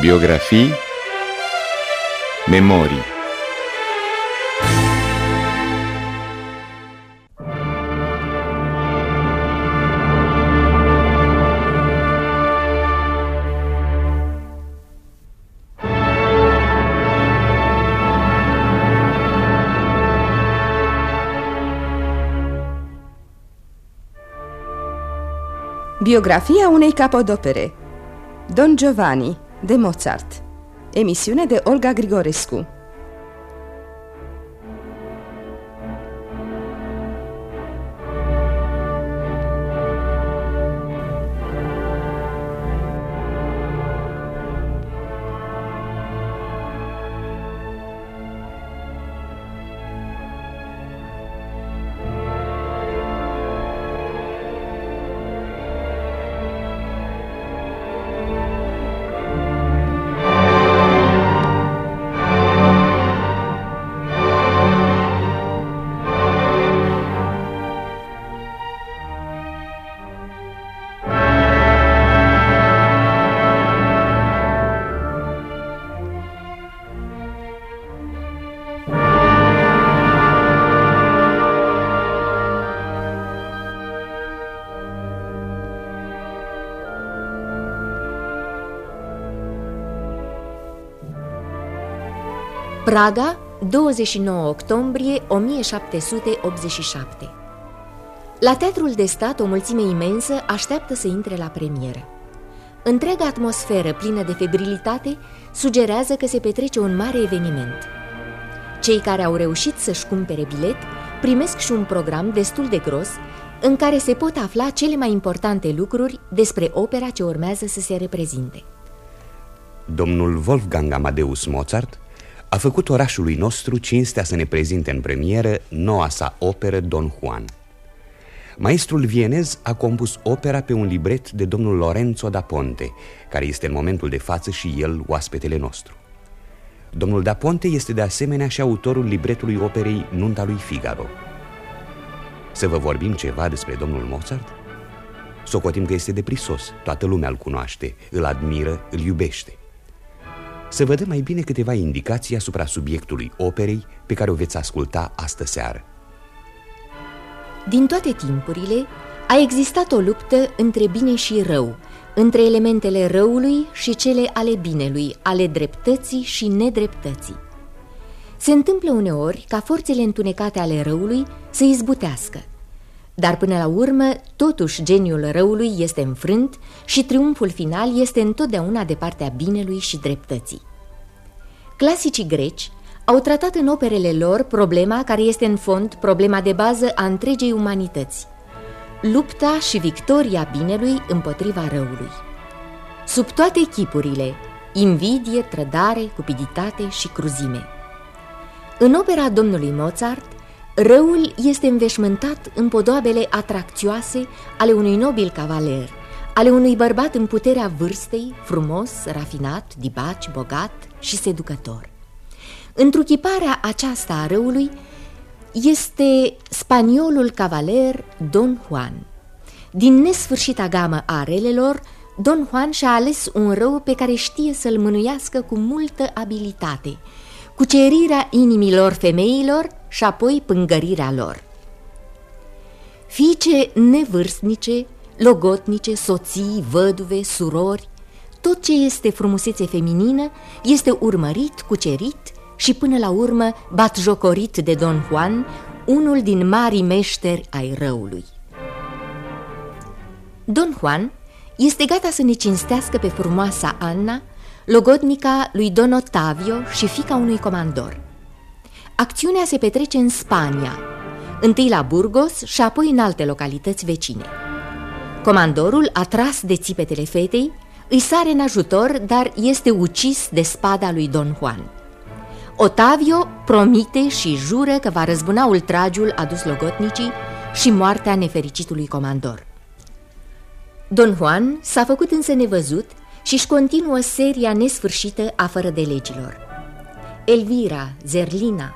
Biografii Memorii Biografia unei capodopere. Don Giovanni de Mozart. Emisiune de Olga Grigorescu Praga, 29 octombrie 1787 La Teatrul de Stat, o mulțime imensă așteaptă să intre la premieră. Întreaga atmosferă plină de febrilitate sugerează că se petrece un mare eveniment. Cei care au reușit să-și cumpere bilet primesc și un program destul de gros în care se pot afla cele mai importante lucruri despre opera ce urmează să se reprezinte. Domnul Wolfgang Amadeus Mozart a făcut orașului nostru cinstea să ne prezinte în premieră noua sa operă Don Juan. Maestrul vienez a compus opera pe un libret de domnul Lorenzo da Ponte, care este în momentul de față și el oaspetele nostru. Domnul da Ponte este de asemenea și autorul libretului operei Nunta lui Figaro. Să vă vorbim ceva despre domnul Mozart? Socotim că este deprisos, toată lumea îl cunoaște, îl admiră, îl iubește să vă dă mai bine câteva indicații asupra subiectului operei pe care o veți asculta astă seară. Din toate timpurile a existat o luptă între bine și rău, între elementele răului și cele ale binelui, ale dreptății și nedreptății. Se întâmplă uneori ca forțele întunecate ale răului să izbutească, dar până la urmă, totuși geniul răului este înfrânt și triumful final este întotdeauna de partea binelui și dreptății. Clasicii greci au tratat în operele lor problema care este în fond problema de bază a întregei umanități, lupta și victoria binelui împotriva răului. Sub toate chipurile, invidie, trădare, cupiditate și cruzime. În opera domnului Mozart, Răul este înveșmântat în podoabele atracțioase ale unui nobil cavaler, ale unui bărbat în puterea vârstei, frumos, rafinat, dibaci, bogat și seducător. Întruchiparea aceasta a răului este spaniolul cavaler Don Juan. Din nesfârșita gamă a relelor, Don Juan și-a ales un rău pe care știe să-l mânuiască cu multă abilitate, cucerirea inimilor femeilor și apoi pângărirea lor. Fiice nevârstnice, logotnice, soții, văduve, surori, tot ce este frumusețe feminină este urmărit, cucerit și până la urmă batjocorit de Don Juan, unul din marii meșteri ai răului. Don Juan este gata să ne cinstească pe frumoasa Anna, logodnica lui Don Ottavio și fica unui comandor. Acțiunea se petrece în Spania, întâi la Burgos și apoi în alte localități vecine. Comandorul, atras de țipetele fetei, îi sare în ajutor, dar este ucis de spada lui Don Juan. Otavio promite și jură că va răzbuna ultragiul adus logotnicii și moartea nefericitului comandor. Don Juan s-a făcut însă nevăzut și își continuă seria nesfârșită a fără de legilor. Elvira, Zerlina,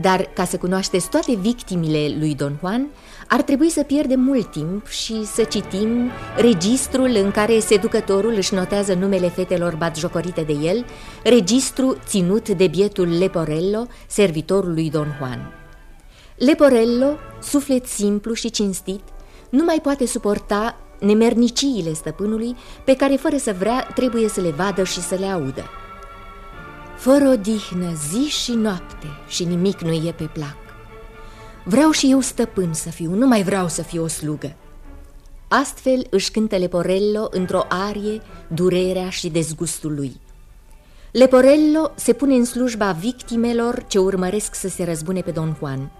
Dar ca să cunoașteți toate victimile lui Don Juan, ar trebui să pierdem mult timp și să citim registrul în care seducătorul își notează numele fetelor batjocorite de el, registru ținut de bietul Leporello, servitorul lui Don Juan. Leporello, suflet simplu și cinstit, nu mai poate suporta nemerniciile stăpânului pe care, fără să vrea, trebuie să le vadă și să le audă. Fără odihnă, zi și noapte și nimic nu e pe plac. Vreau și eu stăpân să fiu, nu mai vreau să fiu o slugă. Astfel își cântă Leporello într-o arie durerea și dezgustul lui. Leporello se pune în slujba victimelor ce urmăresc să se răzbune pe Don Juan.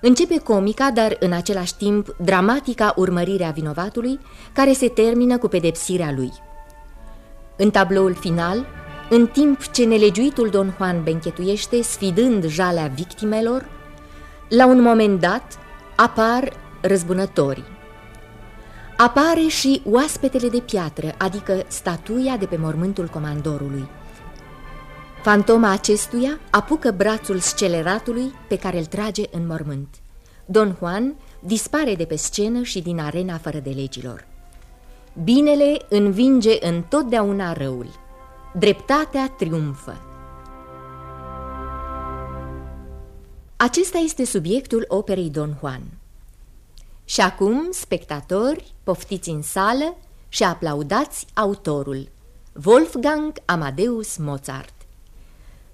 Începe comica, dar în același timp dramatica urmărire a vinovatului, care se termină cu pedepsirea lui. În tabloul final, în timp ce nelegiuitul Don Juan benchetuiește, sfidând jalea victimelor, la un moment dat apar răzbunătorii. Apare și oaspetele de piatră, adică statuia de pe mormântul comandorului. Fantoma acestuia apucă brațul sceleratului pe care îl trage în mormânt. Don Juan dispare de pe scenă și din arena fără de legilor. Binele învinge întotdeauna răul. Dreptatea triumfă. Acesta este subiectul operei Don Juan. Și acum, spectatori, poftiți în sală și aplaudați autorul, Wolfgang Amadeus Mozart.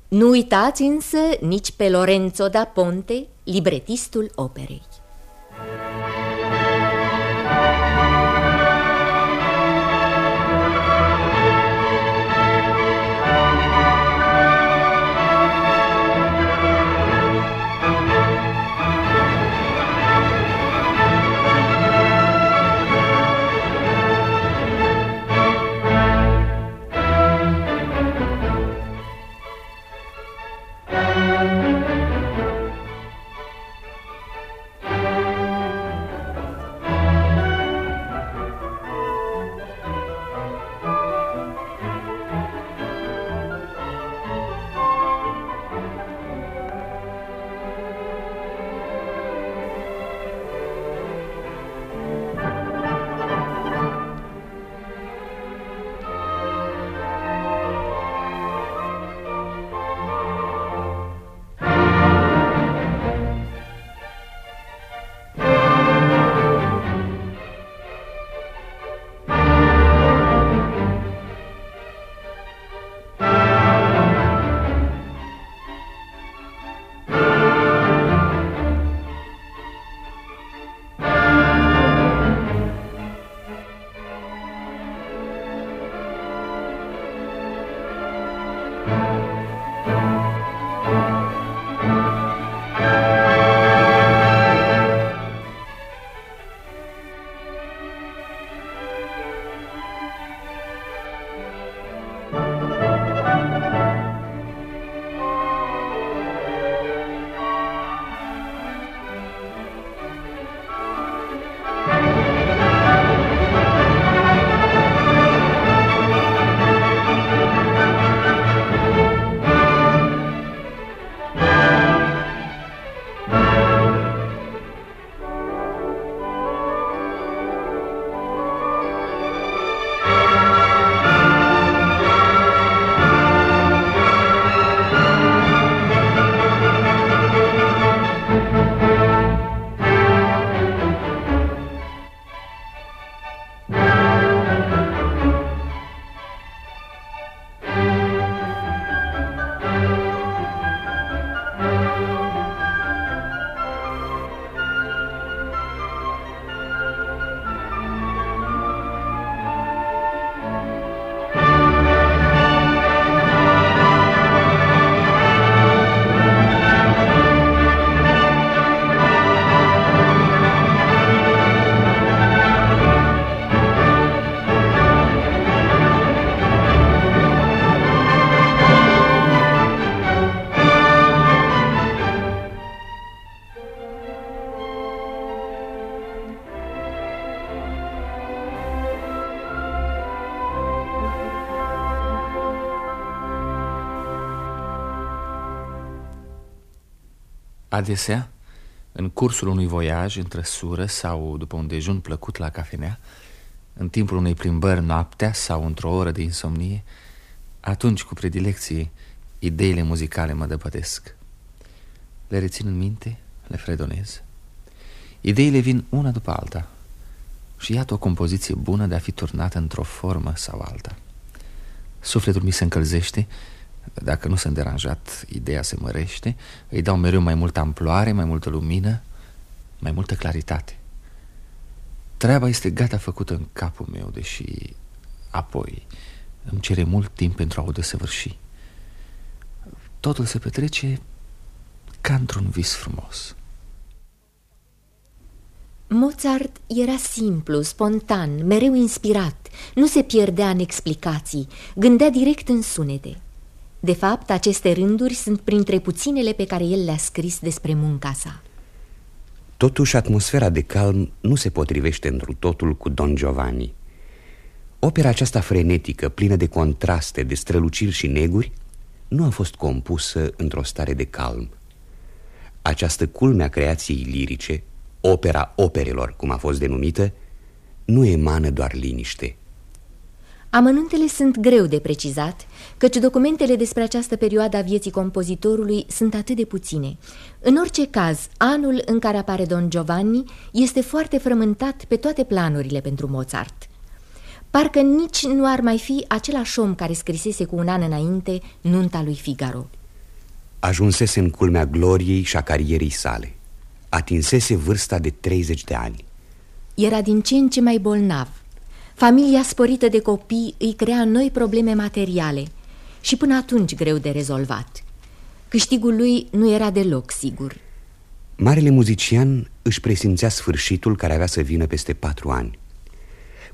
Nu uitați însă nici pe Lorenzo da Ponte, libretistul operei. Adesea, în cursul unui voiaj în trăsură sau după un dejun plăcut la cafenea, în timpul unei plimbări noaptea sau într-o oră de insomnie, atunci cu predilecție ideile muzicale mă dăpătesc. Le rețin în minte, le fredonez. Ideile vin una după alta și iată o compoziție bună de a fi turnată într-o formă sau alta. Sufletul mi se încălzește, dacă nu sunt deranjat, ideea se mărește, îi dau mereu mai multă amploare, mai multă lumină, mai multă claritate. Treaba este gata făcută în capul meu, deși apoi îmi cere mult timp pentru a o desăvârși. Totul se petrece ca într-un vis frumos. Mozart era simplu, spontan, mereu inspirat, nu se pierdea în explicații, gândea direct în sunete. De fapt, aceste rânduri sunt printre puținele pe care el le-a scris despre munca sa. Totuși, atmosfera de calm nu se potrivește întru totul cu Don Giovanni. Opera aceasta frenetică, plină de contraste, de străluciri și neguri, nu a fost compusă într-o stare de calm. Această culme a creației lirice, opera operelor, cum a fost denumită, nu emană doar liniște. Amănuntele sunt greu de precizat, căci documentele despre această perioadă a vieții compozitorului sunt atât de puține. În orice caz, anul în care apare Don Giovanni este foarte frământat pe toate planurile pentru Mozart. Parcă nici nu ar mai fi același om care scrisese cu un an înainte nunta lui Figaro. Ajunsese în culmea gloriei și a carierei sale. Atinsese vârsta de 30 de ani. Era din ce în ce mai bolnav. Familia sporită de copii îi crea noi probleme materiale și până atunci greu de rezolvat. Câștigul lui nu era deloc sigur. Marele muzician își presimțea sfârșitul care avea să vină peste patru ani.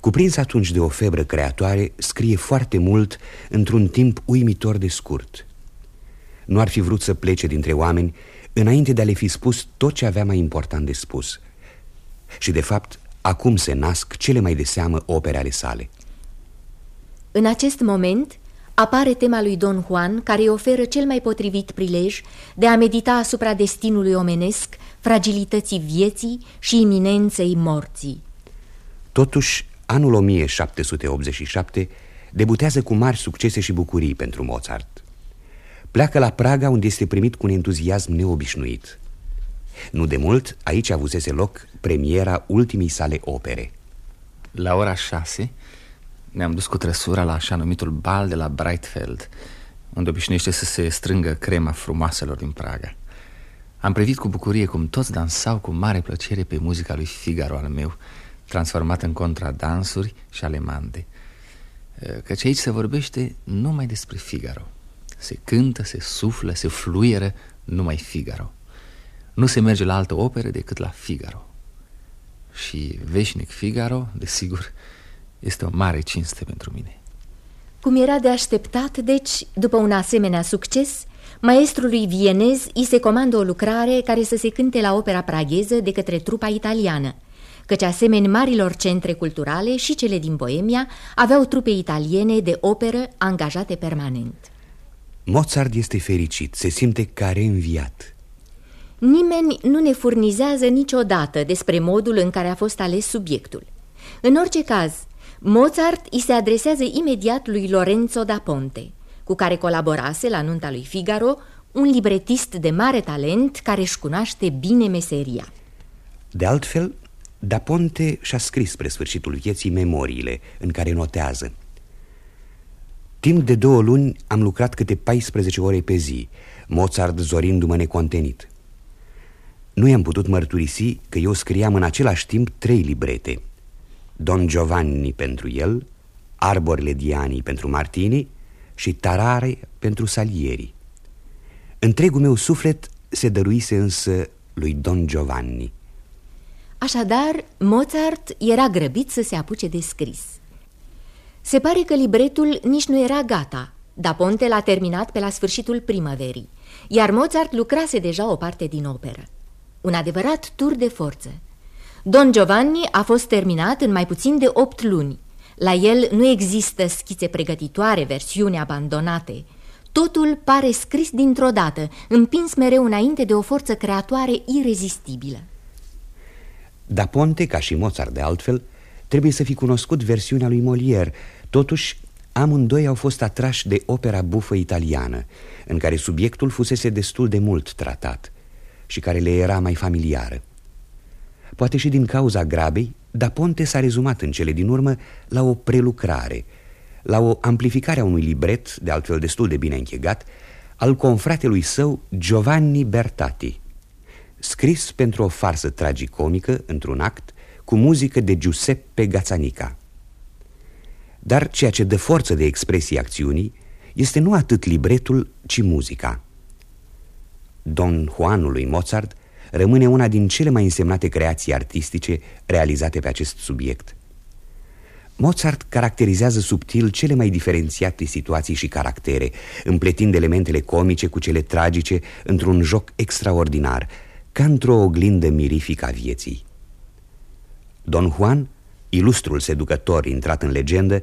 Cuprins atunci de o febră creatoare, scrie foarte mult într-un timp uimitor de scurt. Nu ar fi vrut să plece dintre oameni înainte de a le fi spus tot ce avea mai important de spus. Și, de fapt, acum se nasc cele mai de seamă opere ale sale. În acest moment apare tema lui Don Juan, care îi oferă cel mai potrivit prilej de a medita asupra destinului omenesc, fragilității vieții și iminenței morții. Totuși, anul 1787 debutează cu mari succese și bucurii pentru Mozart. Pleacă la Praga unde este primit cu un entuziasm neobișnuit. Nu de mult, aici avusese loc premiera ultimii sale opere. La ora șase ne-am dus cu trăsura la așa numitul bal de la Breitfeld, unde obișnuiește să se strângă crema frumoaselor din Praga. Am privit cu bucurie cum toți dansau cu mare plăcere pe muzica lui Figaro al meu, transformat în contradansuri și alemande. Căci aici se vorbește numai despre Figaro. Se cântă, se suflă, se fluieră numai Figaro. Nu se merge la altă operă decât la Figaro. Și veșnic Figaro, desigur, este o mare cinste pentru mine. Cum era de așteptat, deci, după un asemenea succes, maestrului vienez îi se comandă o lucrare care să se cânte la opera pragheză de către trupa italiană, căci asemeni marilor centre culturale și cele din Boemia aveau trupe italiene de operă angajate permanent. Mozart este fericit, se simte ca reînviat. Nimeni nu ne furnizează niciodată despre modul în care a fost ales subiectul. În orice caz, Mozart îi se adresează imediat lui Lorenzo da Ponte, cu care colaborase la nunta lui Figaro, un libretist de mare talent care își cunoaște bine meseria. De altfel, da Ponte și-a scris spre sfârșitul vieții memoriile în care notează Timp de două luni am lucrat câte 14 ore pe zi, Mozart zorindu-mă necontenit. Nu i-am putut mărturisi că eu scriam în același timp trei librete – Don Giovanni pentru el, Arborile Diani pentru Martini și Tarare pentru Salieri. Întregul meu suflet se dăruise însă lui Don Giovanni. Așadar, Mozart era grăbit să se apuce de scris. Se pare că libretul nici nu era gata, dar Ponte l-a terminat pe la sfârșitul primăverii, iar Mozart lucrase deja o parte din operă. Un adevărat tur de forță. Don Giovanni a fost terminat în mai puțin de opt luni. La el nu există schițe pregătitoare, versiuni abandonate. Totul pare scris dintr-o dată, împins mereu înainte de o forță creatoare irezistibilă. Da Ponte, ca și Mozart de altfel, trebuie să fi cunoscut versiunea lui Molière. Totuși, amândoi au fost atrași de opera bufă italiană, în care subiectul fusese destul de mult tratat și care le era mai familiară. Poate și din cauza grabei, Da Ponte s-a rezumat în cele din urmă la o prelucrare, la o amplificare a unui libret, de altfel destul de bine închegat, al confratelui său Giovanni Bertati, scris pentru o farsă tragicomică, într-un act, cu muzică de Giuseppe Gazzanica. Dar ceea ce dă forță de expresie acțiunii este nu atât libretul, ci muzica. Don Juanul lui Mozart rămâne una din cele mai însemnate creații artistice realizate pe acest subiect. Mozart caracterizează subtil cele mai diferențiate situații și caractere, împletind elementele comice cu cele tragice într-un joc extraordinar, ca într-o oglindă mirifică a vieții. Don Juan, ilustrul seducător intrat în legendă,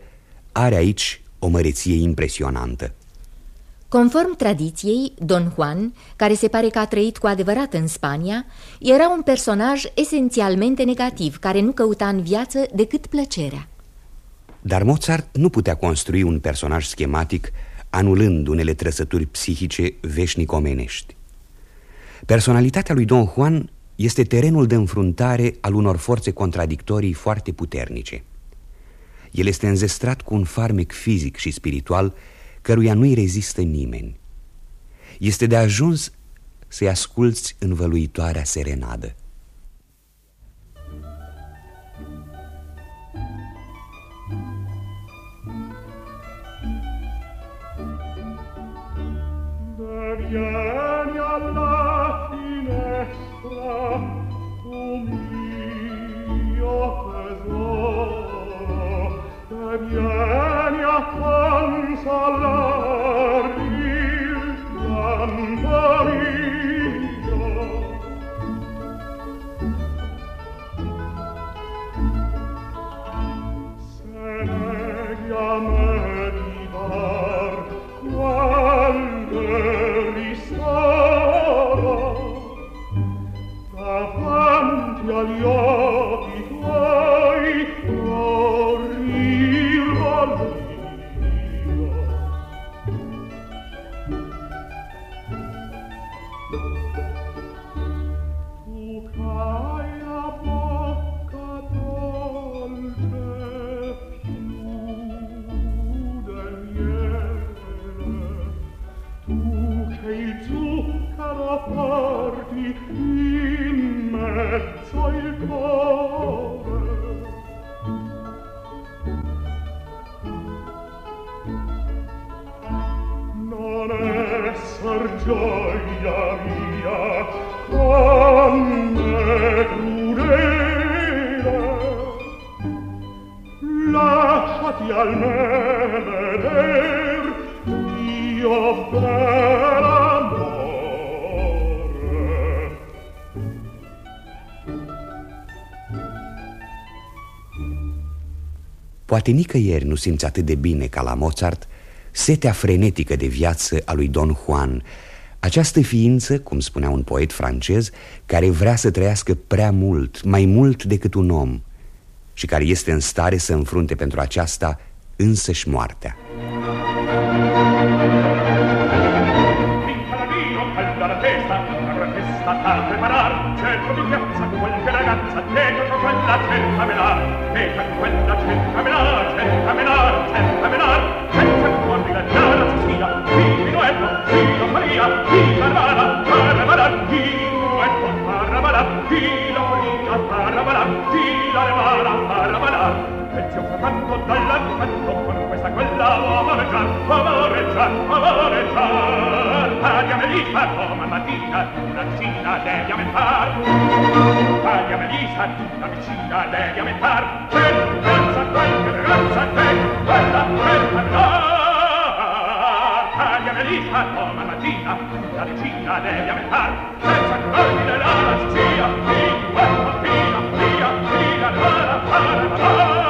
are aici o măreție impresionantă. Conform tradiției, Don Juan, care se pare că a trăit cu adevărat în Spania, era un personaj esențialmente negativ, care nu căuta în viață decât plăcerea. Dar Mozart nu putea construi un personaj schematic anulând unele trăsături psihice veșnic omenești. Personalitatea lui Don Juan este terenul de înfruntare al unor forțe contradictorii foarte puternice. El este înzestrat cu un farmec fizic și spiritual căruia nu-i rezistă nimeni. Este de ajuns să-i asculți învăluitoarea serenadă. vieni alla finestra un mio tesoro follow Poate nicăieri nu simți atât de bine ca la Mozart setea frenetică de viață a lui Don Juan, această ființă, cum spunea un poet francez, care vrea să trăiască prea mult, mai mult decât un om și care este în stare să înfrunte pentru aceasta însăși moartea. già, favore già, favore già. Tagliame lista, toma matita, una vicina devi ammentar. Tagliame lista, una vicina devi ammentar. C'è ragazza, qualche ragazza, c'è quella per andar. Tagliame lista, toma matita, una vicina devi ammentar. Senza correre la lascia, in questa fila, via, via, la la la la la la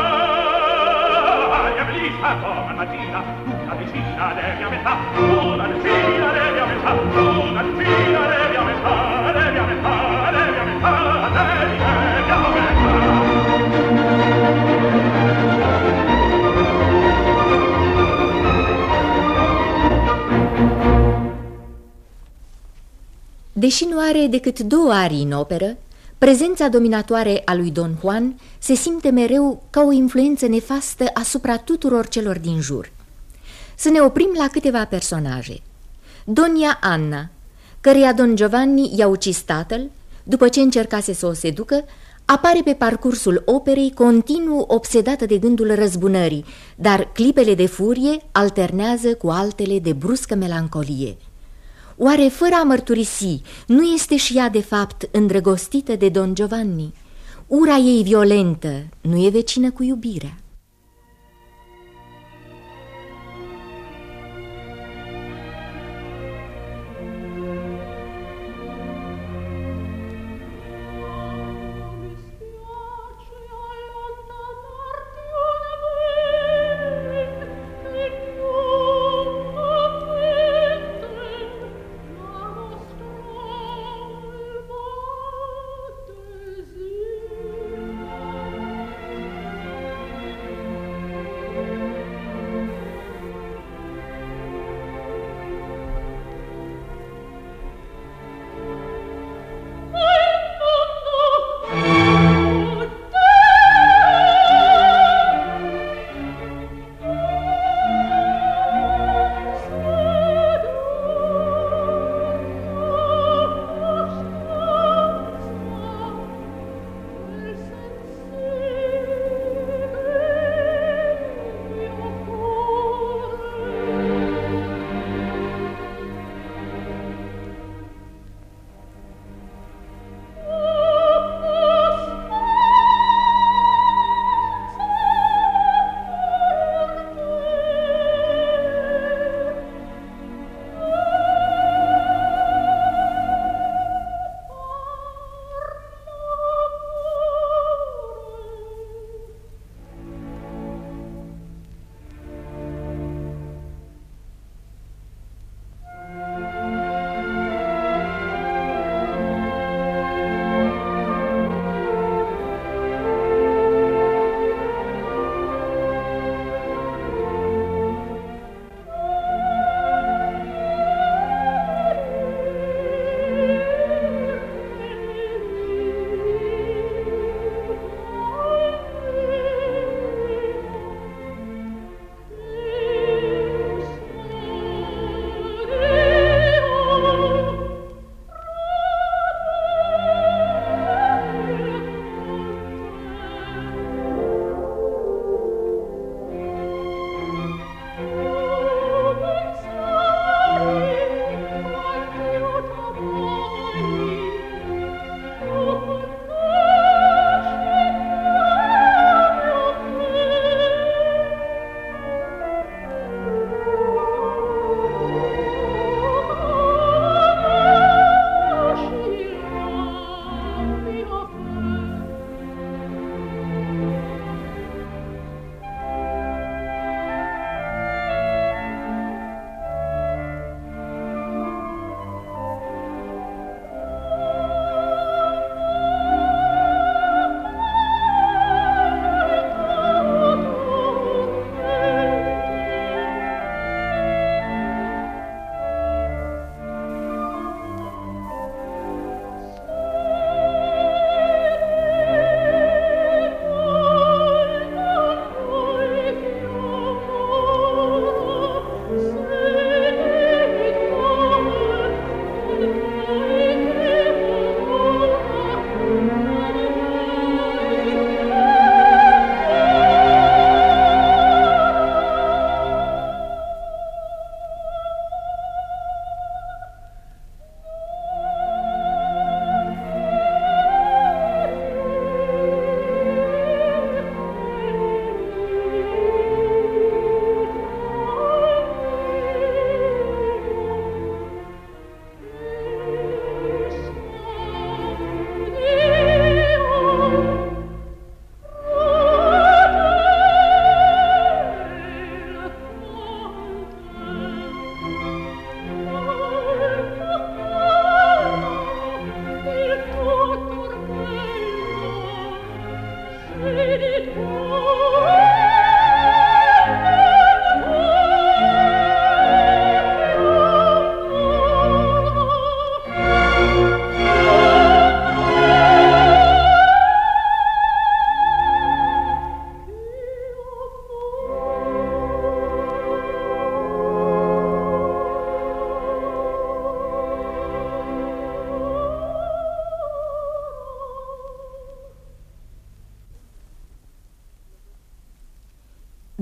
metà come mattina una decina devi a metà una decina devi a metà una decina devi a metà devi a metà devi a metà devi a Deși nu are decât două arii în operă, Prezența dominatoare a lui Don Juan se simte mereu ca o influență nefastă asupra tuturor celor din jur. Să ne oprim la câteva personaje. Donia Anna, căreia Don Giovanni i-a ucis tatăl, după ce încercase să o seducă, apare pe parcursul operei continuu obsedată de gândul răzbunării, dar clipele de furie alternează cu altele de bruscă melancolie. Oare fără a mărturisi, nu este și ea de fapt îndrăgostită de Don Giovanni? Ura ei violentă nu e vecină cu iubirea.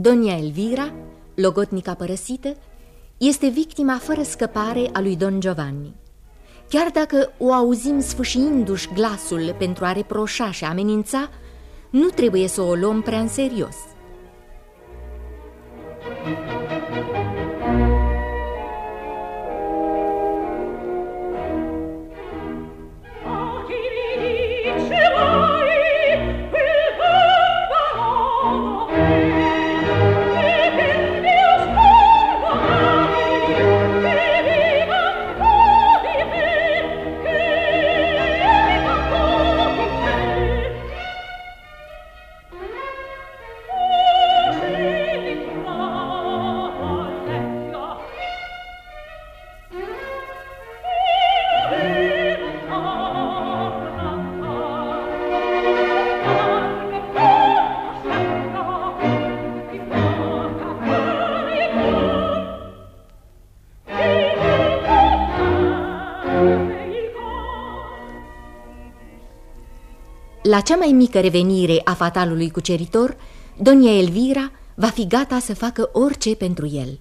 Donia Elvira, logotnica părăsită, este victima fără scăpare a lui Don Giovanni. Chiar dacă o auzim sfâșiindu-și glasul pentru a reproșa și amenința, nu trebuie să o luăm prea în serios. La cea mai mică revenire a fatalului cuceritor, Donia Elvira va fi gata să facă orice pentru el.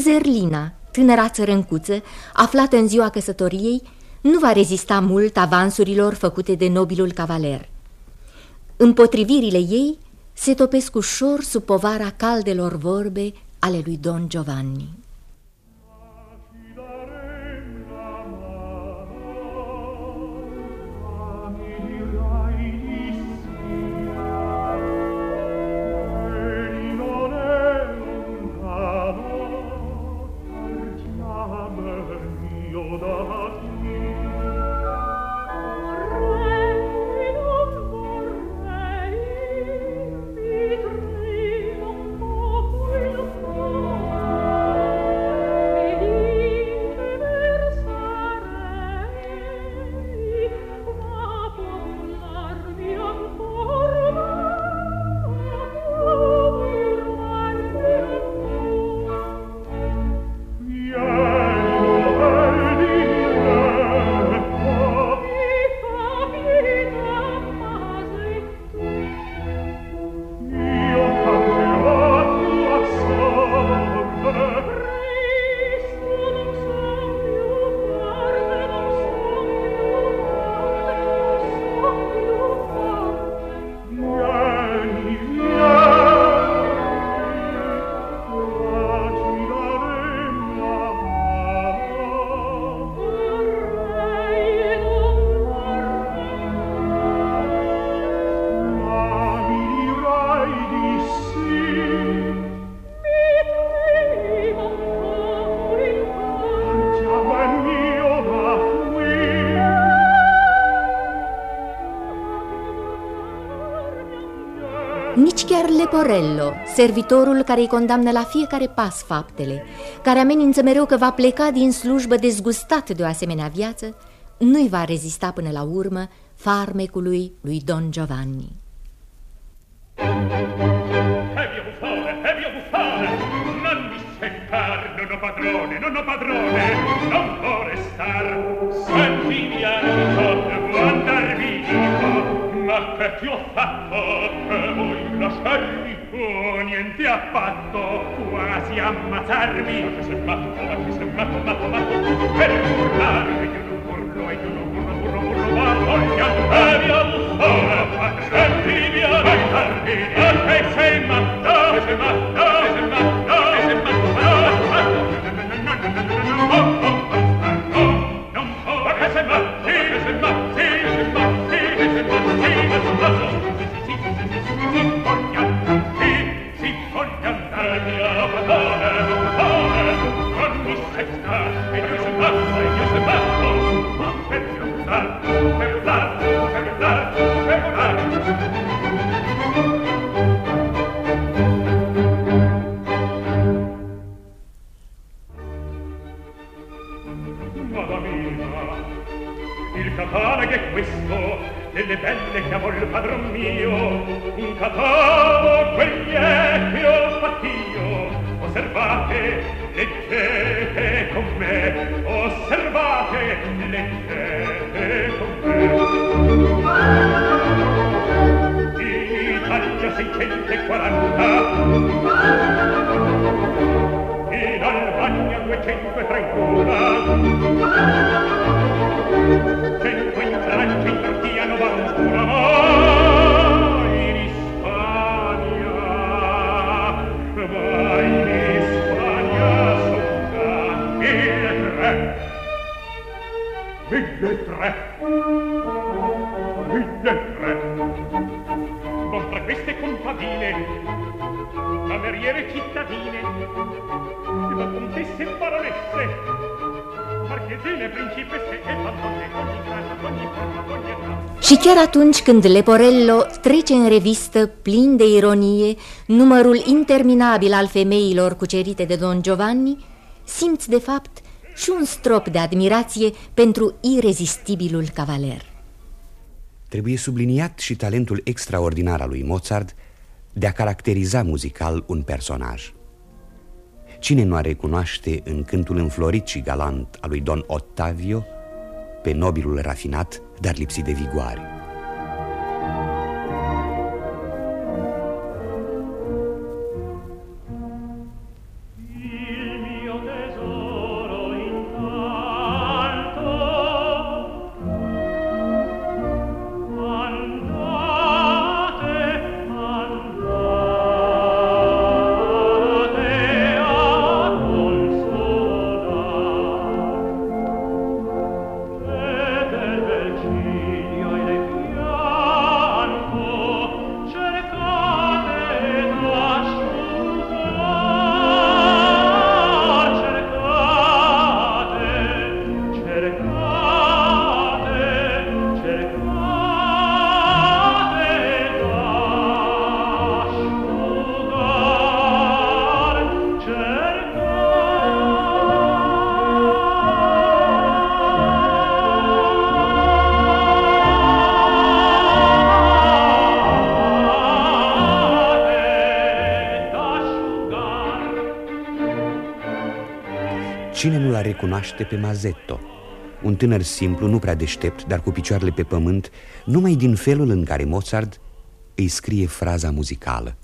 Zerlina, tânăra țărâncuță, aflată în ziua căsătoriei, nu va rezista mult avansurilor făcute de nobilul cavaler. Împotrivirile ei se topesc ușor sub povara caldelor vorbe ale lui Don Giovanni. Chiar Leporello, servitorul care îi condamnă la fiecare pas faptele, care amenință mereu că va pleca din slujbă dezgustat de o asemenea viață, nu-i va rezista până la urmă farmecului lui Don Giovanni. Heavy buffone, heavy buffone, non mi seccar, non ho padrone, non ho padrone, non può restar. Senti via, non andar via, ma che ti ho fatto? Che vuoi lo sceriffo niente affatto quasi ammazzarmi. Ma che sei matto ma che sei matto matto matto per urlarmi io non urlo e io non urlo urlo urlo ma voglio andare a bussare sentivi a tardi ma che sei matto ma che sei matto delle belle che amò il padron mio. Un catavo quegli è che ho fatt'io osservate leggete con me. Osservate leggete Și chiar atunci când Leporello trece în revistă, plin de ironie, numărul interminabil al femeilor cucerite de Don Giovanni, simți de fapt și un strop de admirație pentru irezistibilul cavaler. Trebuie subliniat și talentul extraordinar al lui Mozart de a caracteriza muzical un personaj. Cine nu a recunoaște în cântul înflorit și galant al lui Don Ottavio pe nobilul rafinat, dar lipsit de vigoare? Cine nu l-ar recunoaște pe Mazetto? Un tânăr simplu, nu prea deștept, dar cu picioarele pe pământ, numai din felul în care Mozart îi scrie fraza muzicală.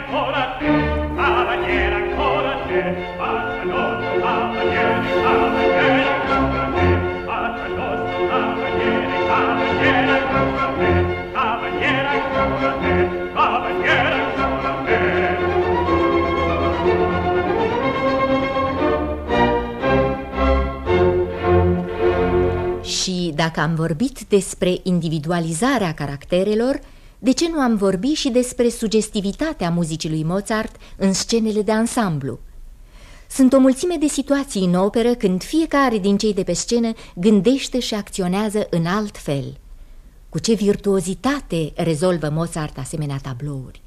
Ancora te, cavaliere ancora te, faccia il nostro cavaliere, cavaliere ancora te, faccia il nostro cavaliere, cavaliere ancora te, cavaliere ancora te, cavaliere ancora te. Și dacă am vorbit despre individualizarea caracterelor, de ce nu am vorbit și despre sugestivitatea muzicii lui Mozart în scenele de ansamblu? Sunt o mulțime de situații în operă când fiecare din cei de pe scenă gândește și acționează în alt fel. Cu ce virtuozitate rezolvă Mozart asemenea tablouri.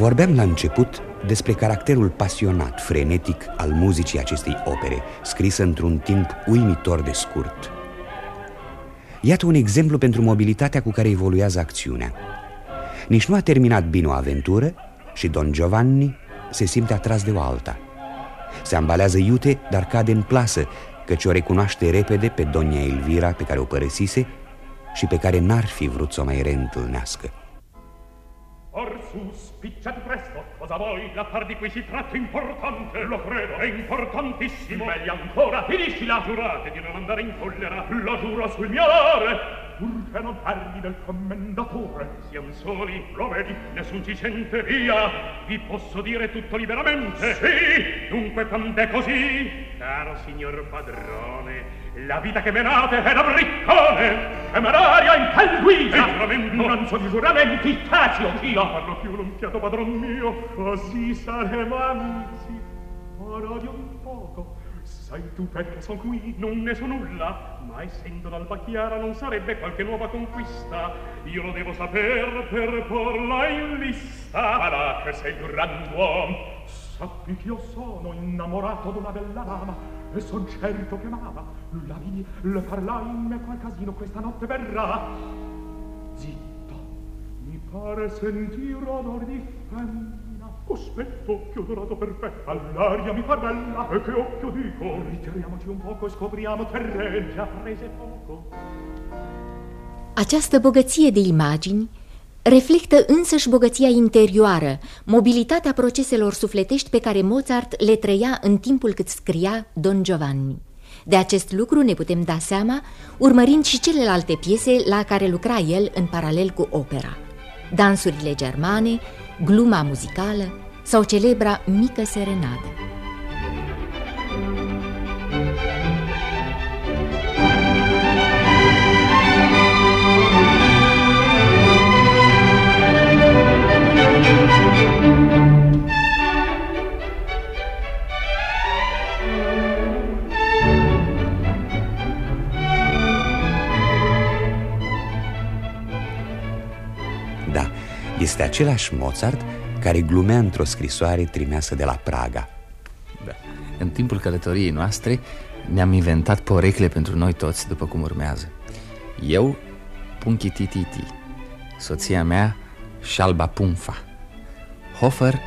Vorbeam la început despre caracterul pasionat, frenetic al muzicii acestei opere, scrisă într-un timp uimitor de scurt. Iată un exemplu pentru mobilitatea cu care evoluează acțiunea. Nici nu a terminat bine o aventură și Don Giovanni se simte atras de o alta. Se ambalează iute, dar cade în plasă, căci o recunoaște repede pe Donia Elvira pe care o părăsise și pe care n-ar fi vrut să o mai reîntâlnească. Orsù, picciati presto, cosa vuoi? La par di cui si tratta importante, lo credo, è importantissimo. Meglio ancora, finiscila! Giurate di non andare in collera, lo giuro sul mio onore! Purché non parli del commendatore. Siamo soli, lo vedi, nessun ci sente via. Vi posso dire tutto liberamente. Sì, dunque quando è così, caro signor padrone, la vita che menate è da briccone. Temeraria in tal guisa. giuramento. Non so di giuramenti, taci o io. Parlo più non fiato padron mio, così saremo amici. Ora di un poco. Sai tu perché son qui? Non ne so nulla, ma essendo d'alba chiara non sarebbe qualche nuova conquista. Io lo devo saper per porla in lista. Farà che sei grand'uom. Sappi che io sono innamorato d'una bella dama e son certo che m'ama. La vidi, le parlai, me qual casino questa notte verrà. Zitto, mi pare sentir odor di femmina. Cospetto, occhio dorato perfetto, all'aria mi par bella. E che occhio dico? Ritiriamoci un poco e scopriamo terreni. Già prese poco. Această bogăție de imagini reflectă însăși bogăția interioară, mobilitatea proceselor sufletești pe care Mozart le trăia în timpul cât scria Don Giovanni. De acest lucru ne putem da seama urmărind și celelalte piese la care lucra el în paralel cu opera. Dansurile germane, gluma muzicală sau celebra Mică Serenadă. Este același Mozart care glumea într-o scrisoare trimeasă de la Praga. Da. În timpul călătoriei noastre ne-am inventat porecle pentru noi toți, după cum urmează. Eu, Punchitititi, soția mea, Șalba Punfa, Hofer,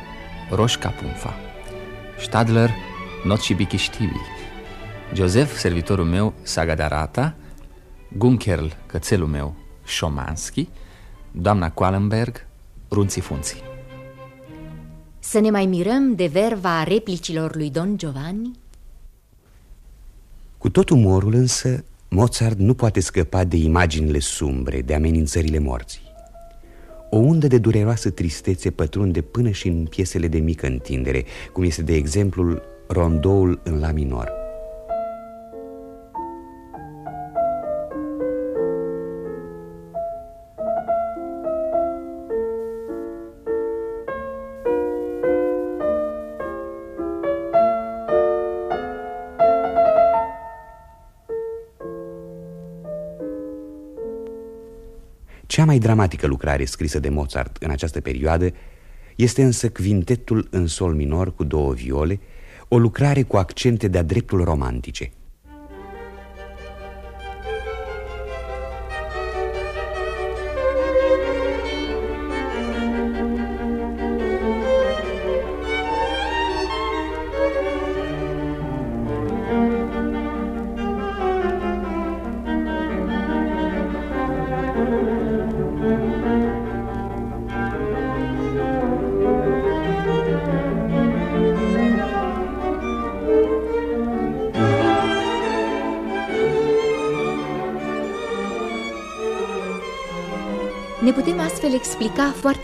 Roșca Punfa, Stadler, Nocibichiștibi, Joseph, servitorul meu, Sagadarata, Gunkerl, cățelul meu, Șomanski, doamna Qualenberg, Runții Funții. Să ne mai mirăm de verva replicilor lui Don Giovanni? Cu tot umorul însă, Mozart nu poate scăpa de imaginile sumbre, de amenințările morții. O undă de dureroasă tristețe pătrunde până și în piesele de mică întindere, cum este de exemplu rondoul în la minor. Cea mai dramatică lucrare scrisă de Mozart în această perioadă este însă quintetul în sol minor cu două viole, o lucrare cu accente de-a dreptul romantice –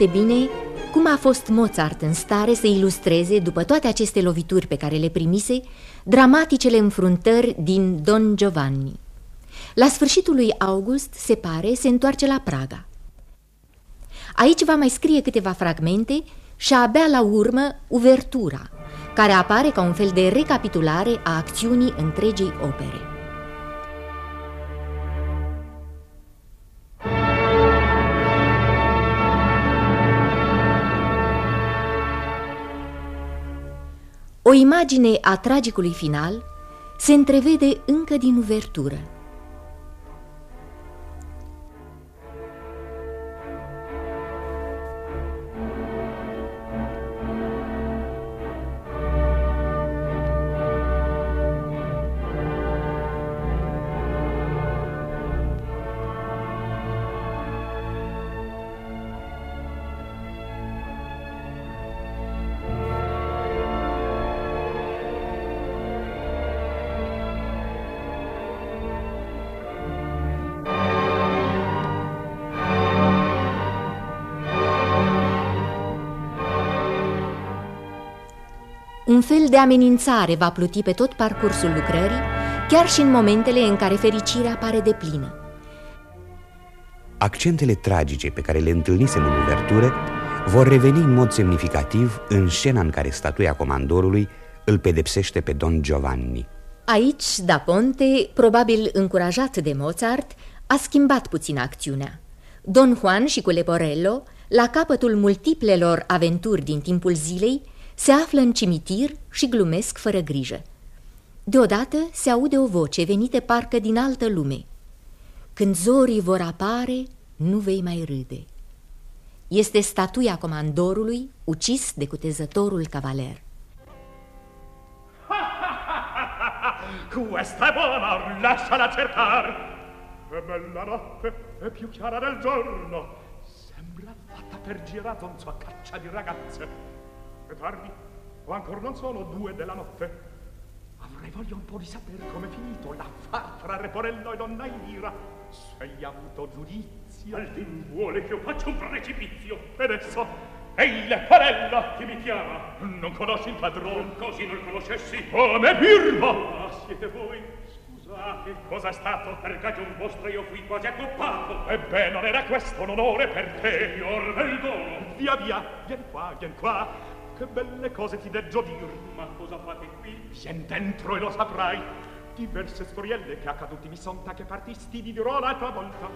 foarte bine cum a fost Mozart în stare să ilustreze, după toate aceste lovituri pe care le primise, dramaticele înfruntări din Don Giovanni. La sfârșitul lui August, se pare, se întoarce la Praga. Aici va mai scrie câteva fragmente și abia la urmă uvertura, care apare ca un fel de recapitulare a acțiunii întregii opere. O imagine a tragicului final se întrevede încă din uvertură. Un fel de amenințare va pluti pe tot parcursul lucrării, chiar și în momentele în care fericirea pare de plină. Accentele tragice pe care le întâlnisem în uvertură vor reveni în mod semnificativ în scena în care statuia comandorului îl pedepsește pe Don Giovanni. Aici, Da Ponte, probabil încurajat de Mozart, a schimbat puțin acțiunea. Don Juan și cu Leporello, la capătul multiplelor aventuri din timpul zilei, se află în cimitir și glumesc fără grijă. Deodată se aude o voce venită parcă din altă lume. Când zorii vor apare, nu vei mai râde. Este statuia comandorului ucis de cutezătorul cavaler. Questa è buona, lasciala cercar. È bella notte, è più chiara del giorno. Sembra fatta per Giratonzo a caccia di ragazze. È tardi, o ancora non sono due della notte. Avrei voglia un po' di sapere come è finito l'affar tra Reporello e donna Elvira. Se hai avuto giudizio... Aldin vuole che io faccia un precipizio. Ed esso? Ehi, Leporello, chi mi chiama? Non conosci il padrone? Così non conoscessi? Come Birma! Ah, siete voi? Scusate, cosa è stato? Per cagion vostro io fui quasi accoppato. Ebbene, non era questo un onore per te. Signor Beldono! Via, via, vien qua, vien qua. Che belle cose ti deggio dir. Ma cosa fate qui? Vien dentro e lo saprai. Diverse storielle che accaduti mi son che partisti vi dirò l'altra volta.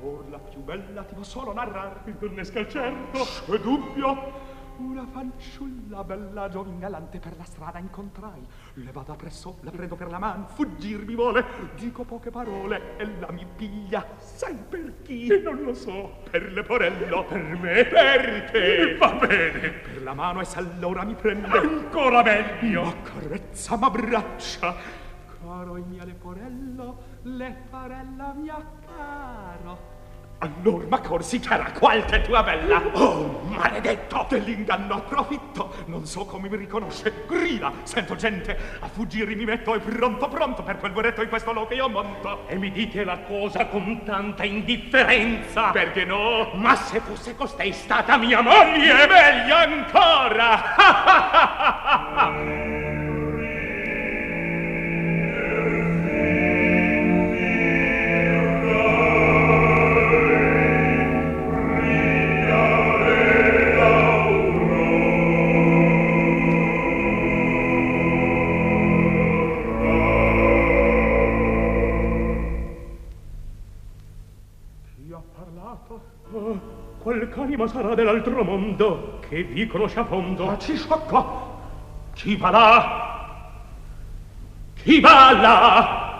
Or la più bella ti vo solo narrar. Il donnesca certo. Che dubbio? Una fanciulla bella giovin galante per la strada incontrai. Le vado appresso la prendo per la man fuggir mi vuole. Dico poche parole e la mi piglia. Sai per chi e non lo so. Per leporello per me? Perché? Va bene. Per la mano e se allora mi prende. Ancora meglio. Ma carezza m'abbraccia. Caro il mio leporello leporello mio caro allora ma corsi c'era qualche tua bella? Oh maledetto dell'inganno approfitto. Non so come mi riconosce. Grida sento gente. A fuggire mi metto e pronto pronto per quel buretto in questo loco io monto. E mi dite la cosa con tanta indifferenza. Perché no? Ma se fosse costei stata mia moglie. Meglio ancora Dell'altro mondo che vi conosce a fondo. Ma ci sciocca! Chi va là? Chi va là?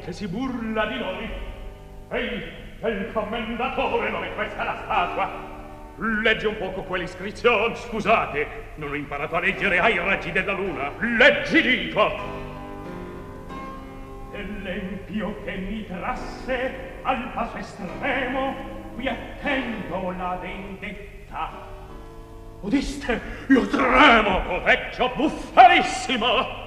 Che si burla di noi. Ehi, il commendatore, è questa la statua? Leggi un poco quell'iscrizione. Scusate, non ho imparato a leggere ai raggi della luna. Leggi, dico! Dell'empio che mi trasse al passo estremo, qui attendo la vendetta. Udiste? Io tremo! O vecchio buffarissimo!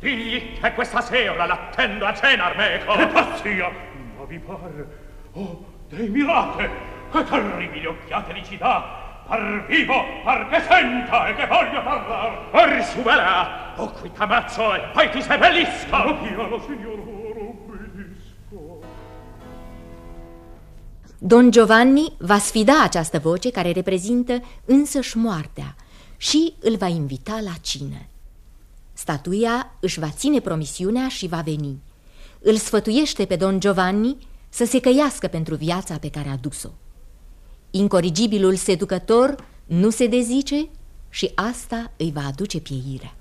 Digli che questa sera l'attendo a cena, Armeco. Che pazzia! Ma vi pare... Oh, dei mirate! Che terribili occhiate li ci dà! Par vivo, par che senta e che voglio parlar! Or su va O qui t'ammazzo e poi ti seppellisco! Oh, piano, signor, obbedisco! Don Giovanni va sfida această voce care reprezintă însăși moartea și îl va invita la cină. Statuia își va ține promisiunea și va veni. Îl sfătuiește pe Don Giovanni să se căiască pentru viața pe care a dus-o. Incorigibilul seducător nu se dezice și asta îi va aduce pieirea.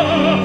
Oh,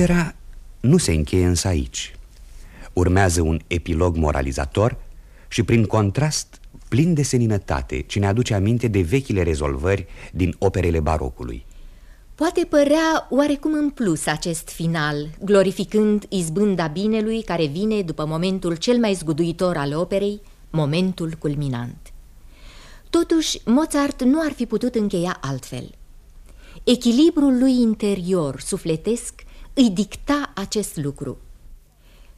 Opera nu se încheie însă aici. Urmează un epilog moralizator și prin contrast plin de seninătate, ce ne aduce aminte de vechile rezolvări din operele barocului. Poate părea oarecum în plus acest final, glorificând izbânda binelui care vine după momentul cel mai zguduitor al operei, momentul culminant. Totuși, Mozart nu ar fi putut încheia altfel. Echilibrul lui interior, sufletesc, îi dicta acest lucru.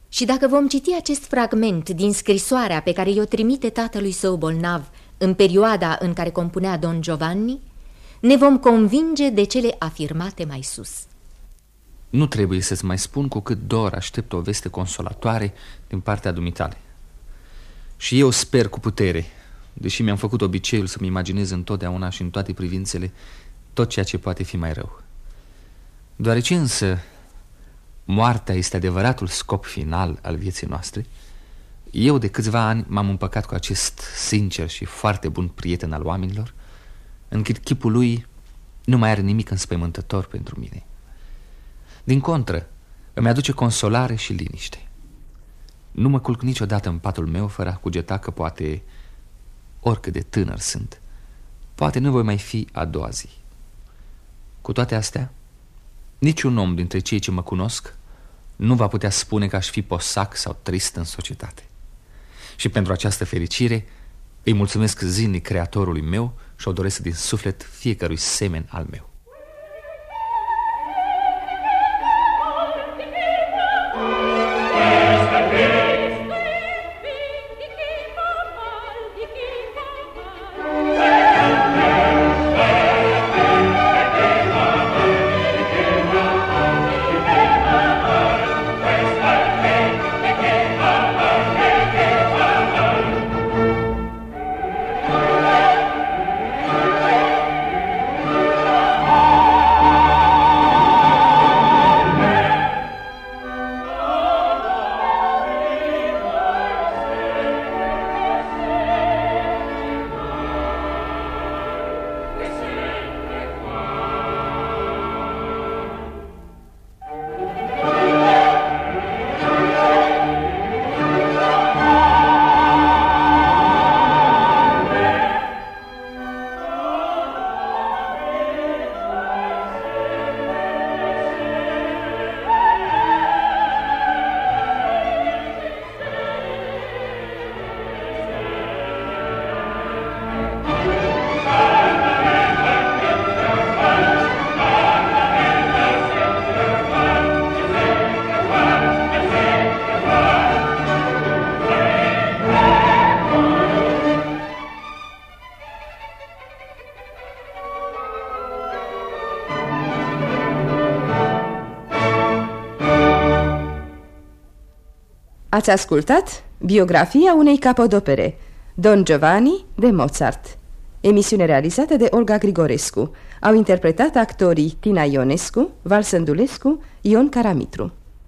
Și dacă vom citi acest fragment din scrisoarea pe care i-o trimite tatălui său bolnav în perioada în care compunea Don Giovanni, ne vom convinge de cele afirmate mai sus. Nu trebuie să-ți mai spun cu cât dor aștept o veste consolatoare din partea dumitale. Și eu sper cu putere, deși mi-am făcut obiceiul să-mi imaginez întotdeauna și în toate privințele tot ceea ce poate fi mai rău. Deoarece însă moartea este adevăratul scop final al vieții noastre, eu de câțiva ani m-am împăcat cu acest sincer și foarte bun prieten al oamenilor, încât chipul lui nu mai are nimic înspăimântător pentru mine. Din contră, îmi aduce consolare și liniște. Nu mă culc niciodată în patul meu fără a cugeta că poate, oricât de tânăr sunt, poate nu voi mai fi a doua zi. Cu toate astea, niciun om dintre cei ce mă cunosc nu va putea spune că aș fi posac sau trist în societate. Și pentru această fericire îi mulțumesc zilnic creatorului meu și o doresc din suflet fiecărui semen al meu. Ați ascultat biografia unei capodopere, Don Giovanni de Mozart. Emisiune realizată de Olga Grigorescu. Au interpretat actorii Tina Ionescu, Val Sândulescu, Ion Caramitru.